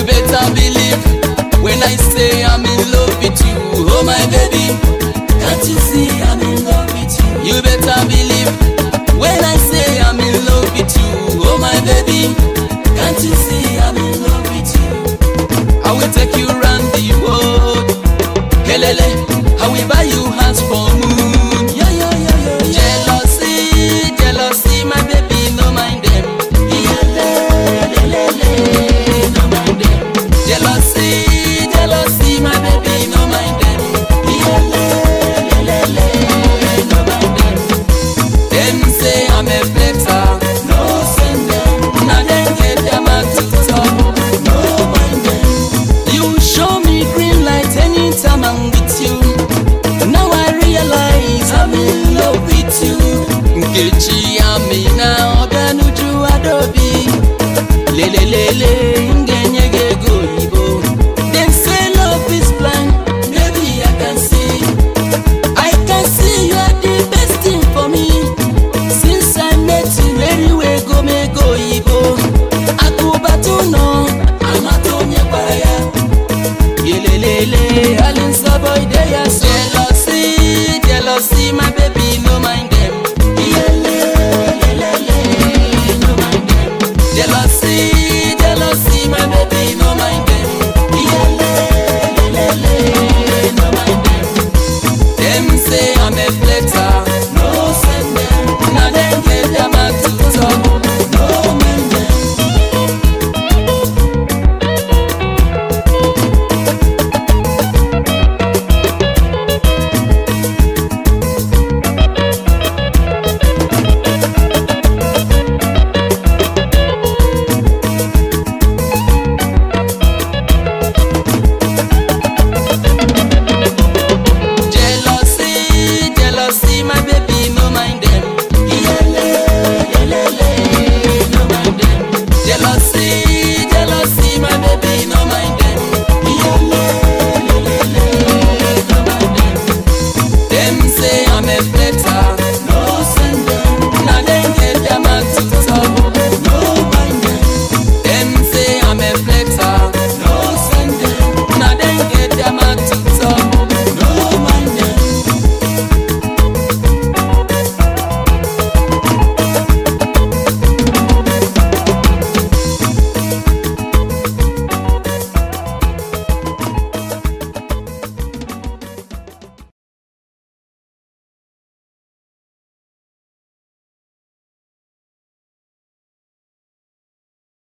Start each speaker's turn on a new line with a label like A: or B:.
A: You better believe when I say I'm in love with you, oh my baby. Can't you see I'm in love with you? You better believe when I say I'm in love with you, oh my baby. Can't you see I'm in love with you? I will take you round the world. kelele. I will buy you hands for moon.